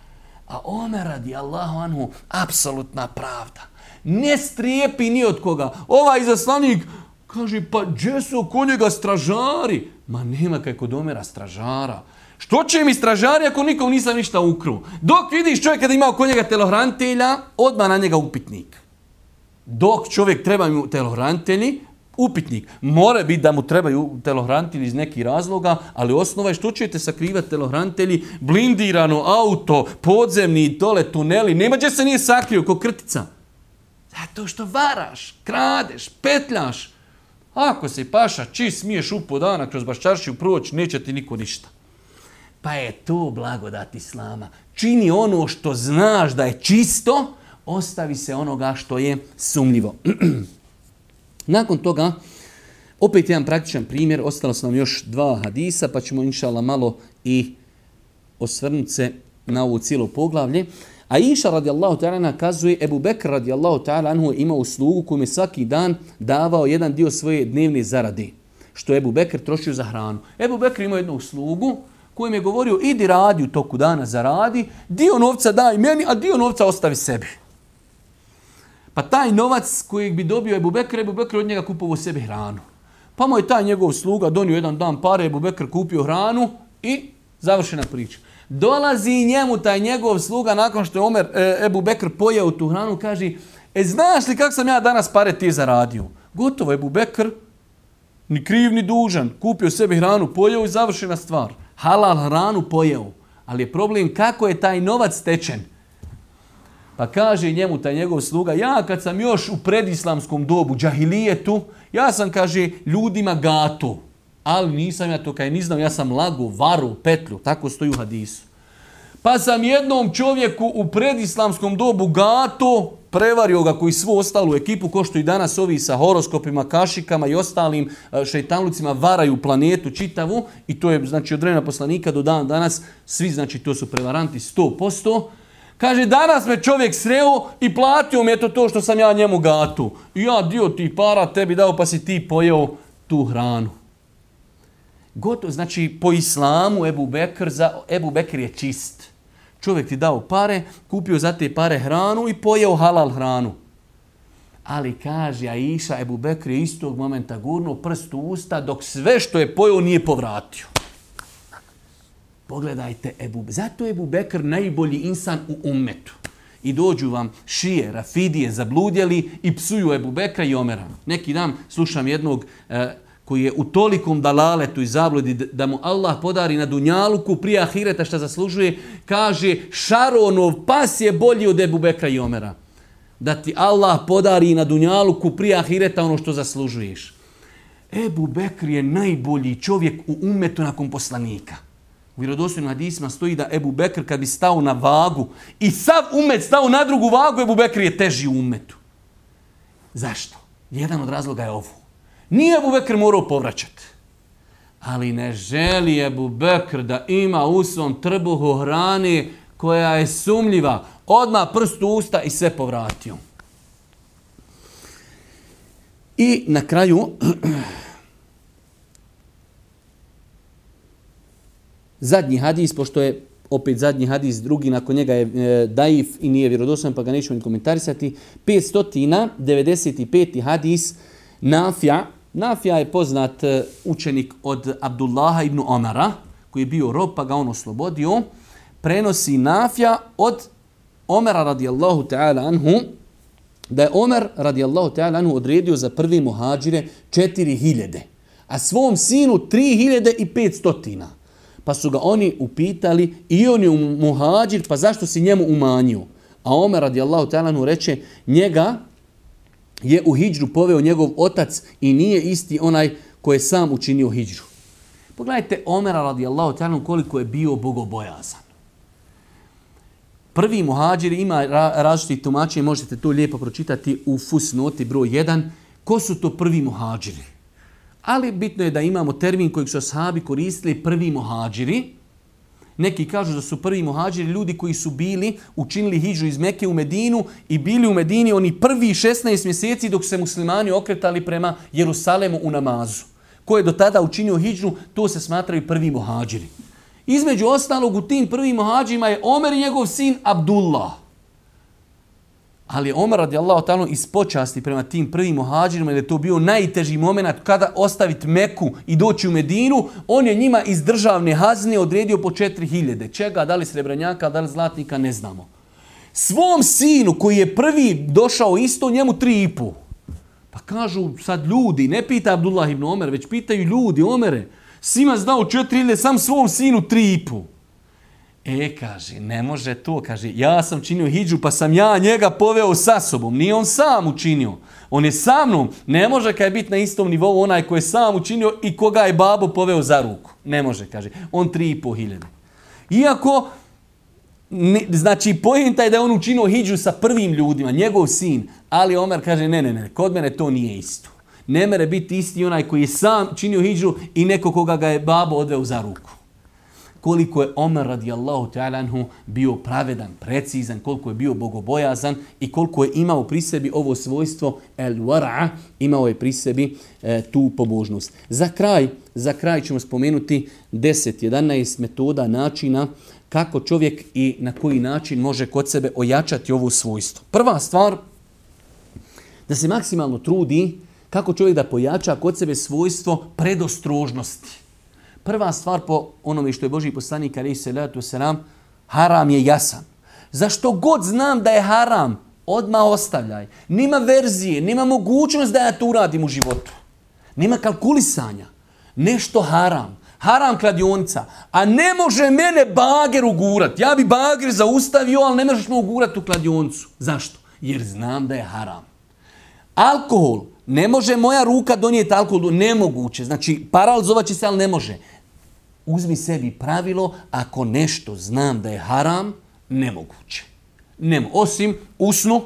A Omer radi Allahu anhu, apsolutna pravda. Ne strijepi ni od koga. Ovaj izaslanik kaže, pa gdje su oko njega stražari? Ma nema kaj kod Omera stražara. Što će mi stražari ako nikom nisam ništa ukru? Dok vidiš čovjeka da ima oko njega telohrantelja, odmah na njega upitnik. Dok čovjek treba mu telohrantelji, upitnik. Mora biti da mu trebaju telohranitelji iz nekih razloga, ali osnova je što ćete sakrivati telohranitelji, blindirano auto, podzemni, tole, tuneli, nema gdje se nije sakrio, ko krtica. Zato što varaš, kradeš, petljaš. Ako si paša, či smiješ upo dana kroz baščaršiju proći, neće ti niko ništa. Pa je to blagodat Islama. Čini ono što znaš da je čisto, ostavi se onoga što je sumljivo. (clears throat) Nakon toga, opet jedan praktičan primjer, ostalo su nam još dva hadisa, pa ćemo inšala malo i osvrnuti se na ovo cijelo poglavlje. A Iša radijallahu ta'ala kazuje, Ebu Bekr radijallahu ta'ala anhu imao uslugu kojem je svaki dan davao jedan dio svoje dnevne zarade, što je Ebu Bekr trošio za hranu. Ebu Bekr imao jednu uslugu kojem je govorio, idi radi u toku dana zaradi, dio novca daj meni, a dio novca ostavi sebi. Pa taj novac kojeg bi dobio Ebu Bekr, Ebu Bekr od njega kupovao sebi hranu. Pa mu je taj njegov sluga donio jedan dan pare, Ebu Bekr kupio hranu i završena priča. Dolazi njemu taj njegov sluga nakon što je Omer, e, Ebu Bekr pojeo tu hranu, kaže, e znaš li kako sam ja danas pare ti zaradio? Gotovo, Ebu Bekr, ni kriv ni dužan, kupio sebi hranu, pojeo i završena stvar. Halal hranu pojeo. Ali je problem kako je taj novac stečen. Pa kaže njemu taj njegov sluga, ja kad sam još u predislamskom dobu, džahilijetu, ja sam, kaže, ljudima gato. Ali nisam ja to kaj ni znam, ja sam lagu, varu, petlju, tako stoji u hadisu. Pa sam jednom čovjeku u predislamskom dobu gato, prevario ga koji svu ostalu ekipu, ko što i danas ovi sa horoskopima, kašikama i ostalim e, šeitanlucima varaju planetu čitavu i to je znači od vremena poslanika do dan danas, svi znači to su prevaranti 100%. Kaže, danas me čovjek sreo i platio mi je to to što sam ja njemu gatu. I ja dio tih para tebi dao pa si ti pojeo tu hranu. Gotovo, znači po islamu Ebu Bekr, za, Ebu Bekr je čist. Čovjek ti dao pare, kupio za te pare hranu i pojeo halal hranu. Ali kaže Aisha, Ebu Bekr je istog momenta gurnuo prst u usta dok sve što je pojeo nije povratio. Pogledajte Ebu Zato je Ebu Bekr najbolji insan u ummetu. I dođu vam šije, rafidije, zabludjeli i psuju Ebu Bekra i Omera. Neki dan slušam jednog e, koji je u tolikom dalaletu i zabludi da mu Allah podari na dunjaluku prije ahireta što zaslužuje, kaže Šaronov pas je bolji od Ebu Bekra i Omera. Da ti Allah podari na dunjaluku prije ahireta ono što zaslužuješ. Ebu Bekr je najbolji čovjek u umetu nakon poslanika. U vjerodostojnim hadisma stoji da Ebu Bekr kad bi stao na vagu i sav umet stao na drugu vagu, Ebu Bekr je teži u umetu. Zašto? Jedan od razloga je ovo. Nije Ebu Bekr morao povraćati. Ali ne želi Ebu Bekr da ima u svom trbuhu hrani koja je sumljiva. Odmah prst u usta i sve povratio. I na kraju (clears throat) zadnji hadis, pošto je opet zadnji hadis, drugi nakon njega je e, daif i nije vjerodostan, pa ga nećemo ni komentarisati. 595. hadis Nafja Nafija je poznat e, učenik od Abdullaha ibn Omara, koji je bio rob, pa ga on oslobodio. Prenosi Nafija od Omera radijallahu ta'ala anhu, da je Omer radijallahu ta'ala anhu odredio za prvi muhađire 4000, a svom sinu 3500. Pa su ga oni upitali i on je muhađir, pa zašto si njemu umanjio? A Omer radijallahu ta'ala anhu reče, njega je u hijđru poveo njegov otac i nije isti onaj koji je sam učinio hijđru. Pogledajte Omera radijallahu ta'ala koliko je bio bogobojazan. Prvi muhađir ima različiti tumačenje, možete to lijepo pročitati u fusnoti broj 1. Ko su to prvi muhađiri? Ali bitno je da imamo termin kojeg su ashabi koristili prvi muhađiri, neki kažu da su prvi muhađiri ljudi koji su bili, učinili hijđu iz Mekke u Medinu i bili u Medini oni prvi 16 mjeseci dok se muslimani okretali prema Jerusalemu u namazu. Ko je do tada učinio hijđu, to se smatraju prvi muhađiri. Između ostalog u tim prvim muhađima je Omer i njegov sin Abdullah. Ali Omer radijallahu ta'ala iz počasti prema tim prvim muhađirima, jer je to bio najteži moment kada ostaviti Meku i doći u Medinu, on je njima iz državne hazne odredio po 4000. Čega, da li srebranjaka, da li zlatnika, ne znamo. Svom sinu koji je prvi došao isto, njemu tri i pol. Pa kažu sad ljudi, ne pita Abdullah ibn Omer, već pitaju ljudi, Omere, svima znao 4000, sam svom sinu tri i pol. E, kaže, ne može to, kaže, ja sam činio hijđu pa sam ja njega poveo sa sobom, nije on sam učinio. On je sa mnom, ne može kaj biti na istom nivou onaj koji je sam učinio i koga je babo poveo za ruku. Ne može, kaže, on tri i po hiljade. Iako, ne, znači, pojenta je da je on učinio hijđu sa prvim ljudima, njegov sin, ali Omer kaže, ne, ne, ne, kod mene to nije isto. Ne mere biti isti onaj koji je sam činio hijđu i neko koga ga je babo odveo za ruku koliko je Omer radijallahu ta'ala bio pravedan, precizan, koliko je bio bogobojazan i koliko je imao pri sebi ovo svojstvo el wara, imao je pri sebi e, tu pobožnost. Za kraj, za kraj ćemo spomenuti 10 11 metoda načina kako čovjek i na koji način može kod sebe ojačati ovo svojstvo. Prva stvar da se maksimalno trudi kako čovjek da pojača kod sebe svojstvo predostrožnosti. Prva stvar po onome što je Boži poslanik ali se letu selam, haram je jasan. Zašto god znam da je haram, odma ostavljaj. Nima verzije, nima mogućnost da ja to uradim u životu. Nima kalkulisanja. Nešto haram. Haram kladionica. A ne može mene bager ugurat. Ja bi bager zaustavio, ali ne možeš me ugurat u kladioncu. Zašto? Jer znam da je haram. Alkohol. Ne može moja ruka donijeti alkohol. Nemoguće. Znači, paralizovat će se, ali ne može Uzmi sebi pravilo, ako nešto znam da je haram, nemoguće. Nemo, osim usnu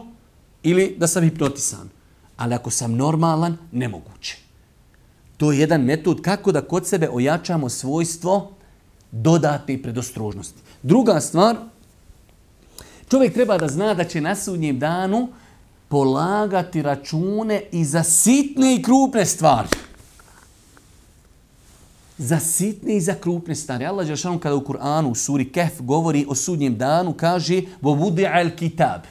ili da sam hipnotisan. Ali ako sam normalan, nemoguće. To je jedan metod kako da kod sebe ojačamo svojstvo dodatne predostrožnosti. Druga stvar, čovjek treba da zna da će na sudnjem danu polagati račune i za sitne i krupne stvari. Za sitne i za krupne stvari. Allah Đelšanu kada u Kur'anu u suri Kef govori o sudnjem danu, kaže وَوُدِعَ الْكِتَابِ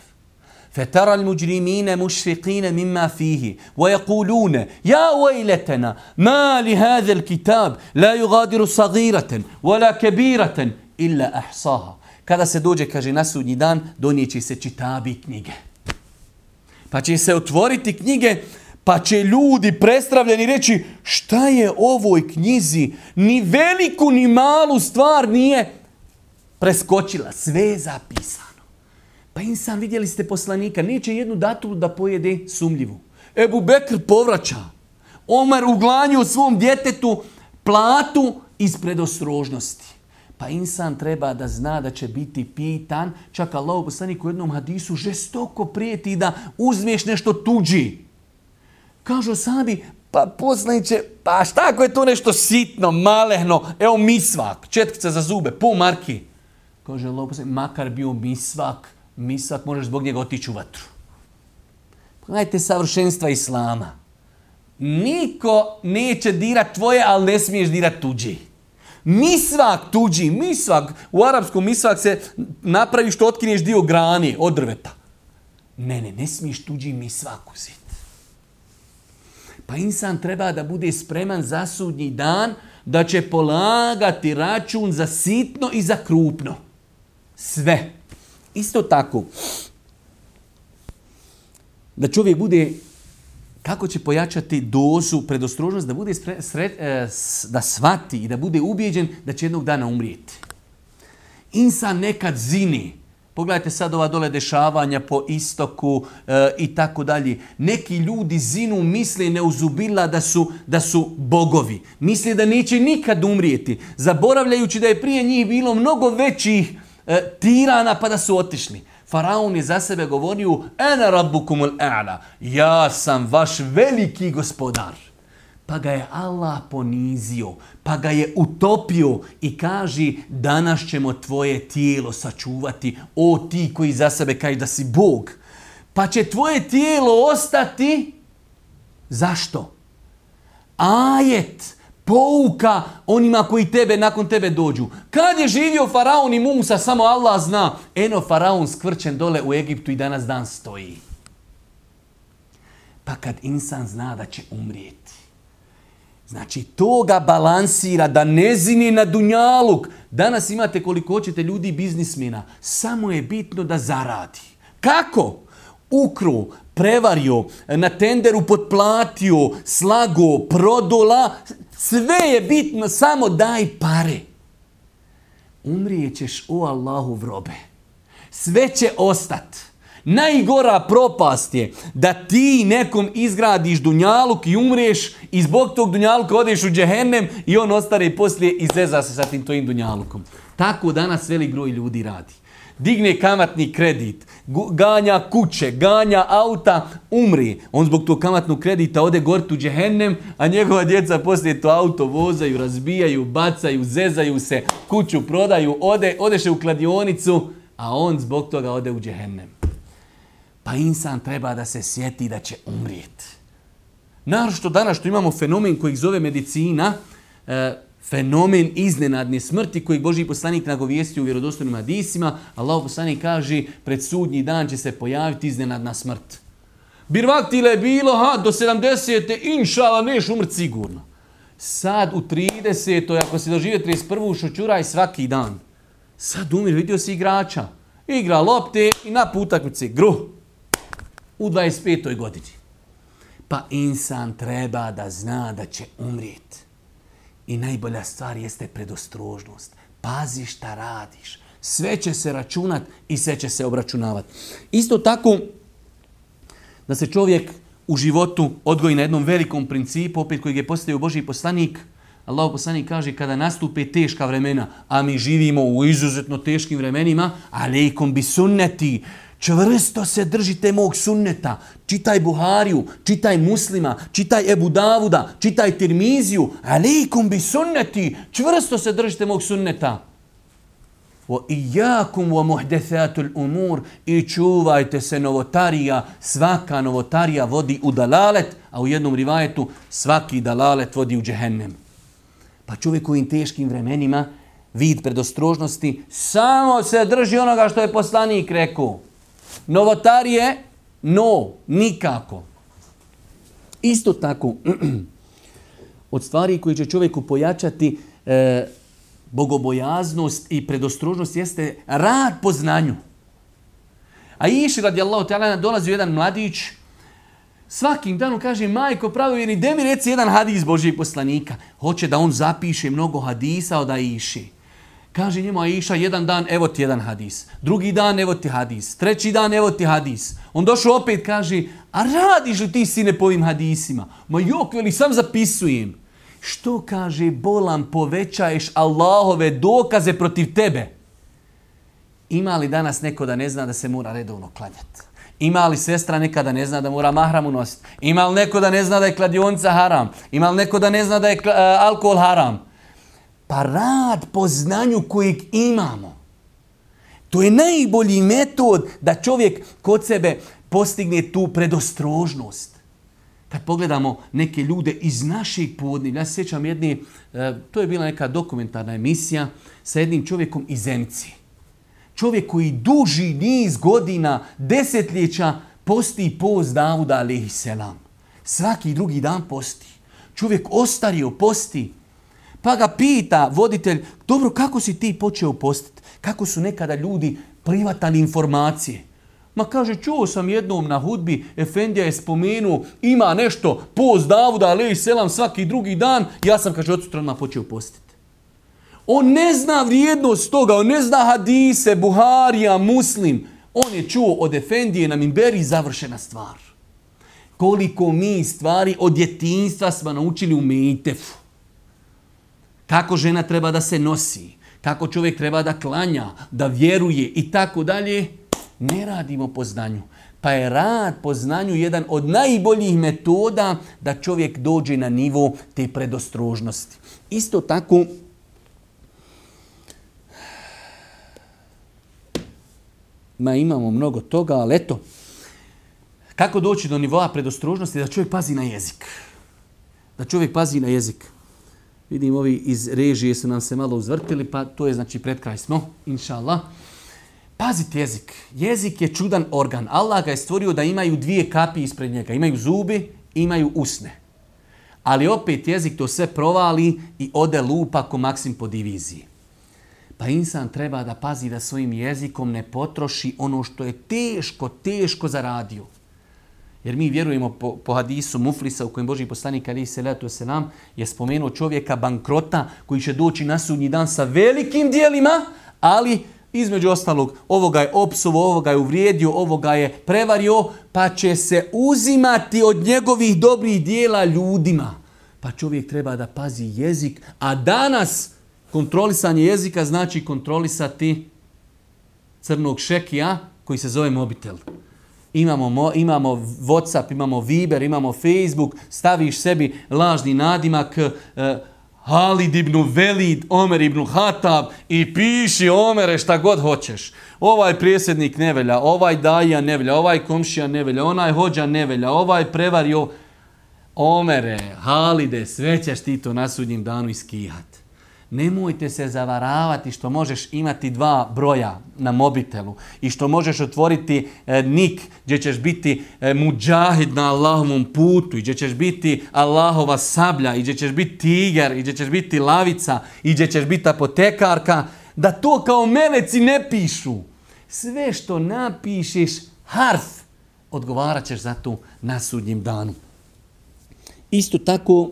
فترى المجرمين مشفقين مما فيه ويقولون يا ويلتنا ما لهذا الكتاب لا يغادر صغيرة ولا كبيرة إلا أحصاها Kada se dođe, kaže, na sudnji dan, donijeće se čitabi knjige. Pa će se otvoriti knjige, pa će ljudi prestravljeni reći šta je ovoj knjizi, ni veliku ni malu stvar nije preskočila, sve je zapisano. Pa insan, vidjeli ste poslanika, neće jednu datulu da pojede sumljivu. Ebu Bekr povraća. Omar uglanju svom djetetu platu iz predostrožnosti. Pa insan treba da zna da će biti pitan. Čak Allah poslanik u jednom hadisu žestoko prijeti da uzmeš nešto tuđi. Kažu sabi, pa poslaniće, pa šta ako je to nešto sitno, malehno, evo misvak, četkica za zube, po marki. Kaže Allah poslanik, makar bio misvak, misvak možeš zbog njega otići u vatru. Pogledajte savršenstva Islama. Niko neće dirat tvoje, ali ne smiješ dirat tuđi. Misvak tuđi, misvak, u arapskom misvak se napravi što otkineš dio grani od drveta. Ne, ne, ne smiješ tuđi misvak uzeti. Pa insan treba da bude spreman za sudnji dan, da će polagati račun za sitno i za krupno. Sve. Isto tako, da čovjek bude, kako će pojačati dozu predostrožnost, da bude sred, e, da svati i da bude ubijeđen da će jednog dana umrijeti. Insan nekad zini, Pogledajte sad ova dole dešavanja po istoku e, i tako dalje. Neki ljudi zinu misle neuzubila da su, da su bogovi. Misle da neće nikad umrijeti. Zaboravljajući da je prije njih bilo mnogo većih e, tirana pa da su otišli. Faraon je za sebe govorio Ena rabbukumul a'la. Ja sam vaš veliki gospodar. Pa ga je Allah ponizio, pa ga je utopio i kaže danas ćemo tvoje tijelo sačuvati, o ti koji za sebe kaže da si Bog. Pa će tvoje tijelo ostati, zašto? Ajet, pouka onima koji tebe nakon tebe dođu. Kad je živio Faraon i Musa, samo Allah zna. Eno, Faraon skvrčen dole u Egiptu i danas dan stoji. Pa kad insan zna da će umrijeti, Znači, to ga balansira, da ne zini na dunjaluk. Danas imate koliko hoćete ljudi biznismena. Samo je bitno da zaradi. Kako? Ukru, prevario, na tenderu potplatio, slago, prodola. Sve je bitno, samo daj pare. Umrijećeš u Allahu vrobe. Sve će ostati. Najgora propast je da ti nekom izgradiš dunjaluk i umriješ i zbog tog dunjaluka odeš u džehennem i on ostane i poslije izreza se sa tim tvojim dunjalukom. Tako danas velik groj ljudi radi. Digne kamatni kredit, ganja kuće, ganja auta, umri. On zbog tog kamatnog kredita ode gort u džehennem, a njegova djeca poslije to auto vozaju, razbijaju, bacaju, zezaju se, kuću prodaju, ode, odeše u kladionicu, a on zbog toga ode u džehennem. Pa insan treba da se sjeti da će umrijeti. Naravno danas što imamo fenomen kojeg zove medicina, e, fenomen iznenadne smrti kojeg Boži poslanik nagovijesti u vjerodostojnim hadisima, Allah poslanik kaže pred sudnji dan će se pojaviti iznenadna smrt. Birvaktile je bilo, ha, do 70. inšala neš umrt sigurno. Sad u 30. ako se dožive 31. šućuraj svaki dan. Sad umir, vidio si igrača. Igra lopte i na putakmici gruh u 25. godini. Pa insan treba da zna da će umrijeti. I najbolja stvar jeste predostrožnost. Pazi šta radiš. Sve će se računat i sve će se obračunavati. Isto tako da se čovjek u životu odgoji na jednom velikom principu, opet kojeg je postavio Boži poslanik, Allah poslanik kaže kada nastupe teška vremena, a mi živimo u izuzetno teškim vremenima, alejkom bi sunneti, Čvrsto se držite mog sunneta. Čitaj Buhariju, čitaj Muslima, čitaj Ebu Davuda, čitaj Tirmiziju. Alikum bi sunneti. Čvrsto se držite mog sunneta. Wa iyyakum wa muhdathatul umur i čuvajte se novotarija, svaka novotarija vodi u dalalet, a u jednom rivajetu svaki dalalet vodi u džehennem. Pa čovjek u ovim teškim vremenima vid predostrožnosti samo se drži onoga što je poslanik rekao. Novotarije, no, nikako. Isto tako, (clears throat) od stvari koje će čovjeku pojačati e, bogobojaznost i predostrožnost jeste rad po znanju. A iši radijallahu ta'ala dolazi jedan mladić, svakim danom kaže, majko pravovjerni, de mi reci jedan hadis Božijeg poslanika. Hoće da on zapiše mnogo hadisa od Aiši. Kaže njemu Aisha, jedan dan, evo ti jedan hadis. Drugi dan, evo ti hadis. Treći dan, evo ti hadis. On došao opet, kaže, a radiš li ti sine po ovim hadisima? Ma jok, veli, sam zapisujem. Što kaže bolan povećaješ Allahove dokaze protiv tebe? Ima li danas neko da ne zna da se mora redovno klanjati? Ima li sestra nekada ne zna da mora mahramu nositi? Ima li neko da ne zna da je kladionica haram? Ima li neko da ne zna da je uh, alkohol haram? Pa rad po znanju kojeg imamo. To je najbolji metod da čovjek kod sebe postigne tu predostrožnost. Kad pogledamo neke ljude iz našeg podnevlja, ja se sjećam jedni, e, to je bila neka dokumentarna emisija sa jednim čovjekom iz Zemci. Čovjek koji duži niz godina, desetljeća, posti post Davuda alaihi selam. Svaki drugi dan posti. Čovjek ostario, posti. Pa ga pita voditelj, dobro, kako si ti počeo postiti? Kako su nekada ljudi privatali informacije? Ma kaže, čuo sam jednom na hudbi, Efendija je spomenuo, ima nešto, post Davuda, ali selam svaki drugi dan, ja sam, kaže, od sutra počeo postiti. On ne zna vrijednost toga, on ne zna hadise, Buharija, Muslim. On je čuo od Efendije na Mimberi završena stvar. Koliko mi stvari od djetinstva smo naučili u Mejtefu. Kako žena treba da se nosi, kako čovjek treba da klanja, da vjeruje i tako dalje ne radimo po znanju. Pa je rad po znanju jedan od najboljih metoda da čovjek dođe na nivo te predostrožnosti. Isto tako, ma imamo mnogo toga, ali eto, kako doći do nivoa predostrožnosti da čovjek pazi na jezik. Da čovjek pazi na jezik. Vidim, ovi iz režije su nam se malo uzvrtili, pa to je znači pred kraj smo, inša Allah. Pazite jezik. Jezik je čudan organ. Allah ga je stvorio da imaju dvije kapi ispred njega. Imaju zubi, imaju usne. Ali opet jezik to sve provali i ode lupa ko maksim po diviziji. Pa insan treba da pazi da svojim jezikom ne potroši ono što je teško, teško zaradio. Jer mi vjerujemo po, po hadisu Muflisa u kojem Boži poslanik Ali Selatu Selam je spomenuo čovjeka bankrota koji će doći na sudnji dan sa velikim dijelima, ali između ostalog, ovoga je opsovo, ovoga je uvrijedio, ovoga je prevario, pa će se uzimati od njegovih dobrih dijela ljudima. Pa čovjek treba da pazi jezik, a danas kontrolisanje jezika znači kontrolisati crnog šekija koji se zove mobitel. Imamo, imamo Whatsapp, imamo Viber, imamo Facebook, staviš sebi lažni nadimak, eh, Halid ibn Velid, Omer ibn Hatab i piši Omere šta god hoćeš. Ovaj prijesednik ne velja, ovaj daja ne velja, ovaj komšija ne velja, onaj hođa ne velja, ovaj prevario Omere, Halide, sve ćeš ti to na sudnjim danu iskijati. Nemojte se zavaravati što možeš imati dva broja na mobitelu i što možeš otvoriti e, nik gdje ćeš biti e, muđahid na Allahovom putu i gdje ćeš biti Allahova sablja i gdje ćeš biti tiger i gdje ćeš biti lavica i gdje ćeš biti apotekarka, da to kao meleci ne pišu. Sve što napišeš harf, odgovarat ćeš za to na sudnjem danu. Isto tako,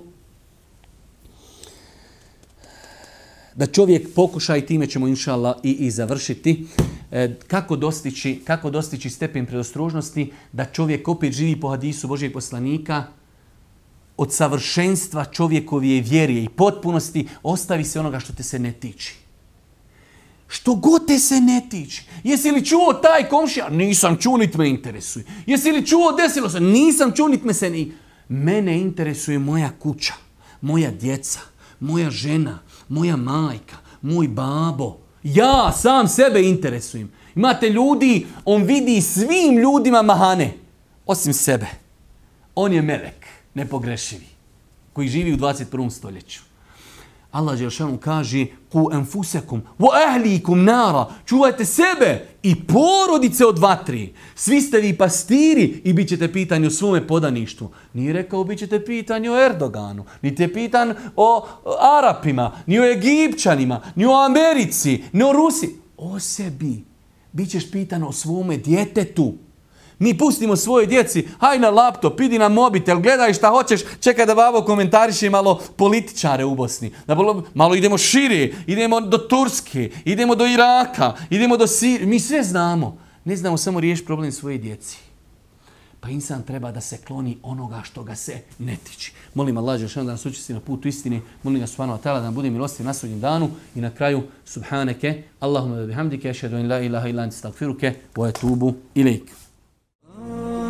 da čovjek pokuša i time ćemo inšala i, i završiti e, kako dostići, kako dostići stepen predostrožnosti da čovjek opet živi po hadisu Božijeg poslanika od savršenstva čovjekove vjerije i potpunosti, ostavi se onoga što te se ne tiči. Što god te se ne tiče. Jesi li čuo taj komšija? Nisam čuo, niti me interesuje. Jesi li čuo, desilo se? Nisam čuo, niti me se ni... Mene interesuje moja kuća, moja djeca, moja žena, moja majka, moj babo. Ja sam sebe interesujem. Imate ljudi, on vidi svim ljudima mahane, osim sebe. On je melek, nepogrešivi, koji živi u 21. stoljeću. Allah Đelšanu kaže ku enfusekum wa ahlikum nara. Čuvajte sebe i porodice od vatri. Svi ste vi pastiri i bit ćete pitani o svome podaništvu. Nije rekao bit ćete pitani o Erdoganu, niti je pitan o Arapima, ni o Egipćanima, ni o Americi, ni o Rusi. O sebi. Bićeš pitan o svome djetetu. Mi pustimo svoje djeci, haj na laptop, idi na mobitel, gledaj šta hoćeš, čekaj da babo komentariše malo političare u Bosni. Da malo idemo šire, idemo do Turske, idemo do Iraka, idemo do Sirije. Mi sve znamo. Ne znamo samo riješiti problem svoje djeci. Pa insan treba da se kloni onoga što ga se ne tiči. Molim Allah da nas učisti na putu istine. Molim ga subhanahu wa ta'ala da nam bude milosti na sudnjem danu. I na kraju, subhaneke, Allahumma da bihamdike, ašhedu in la ilaha illa anta astaghfiruke, wa etubu. Oh.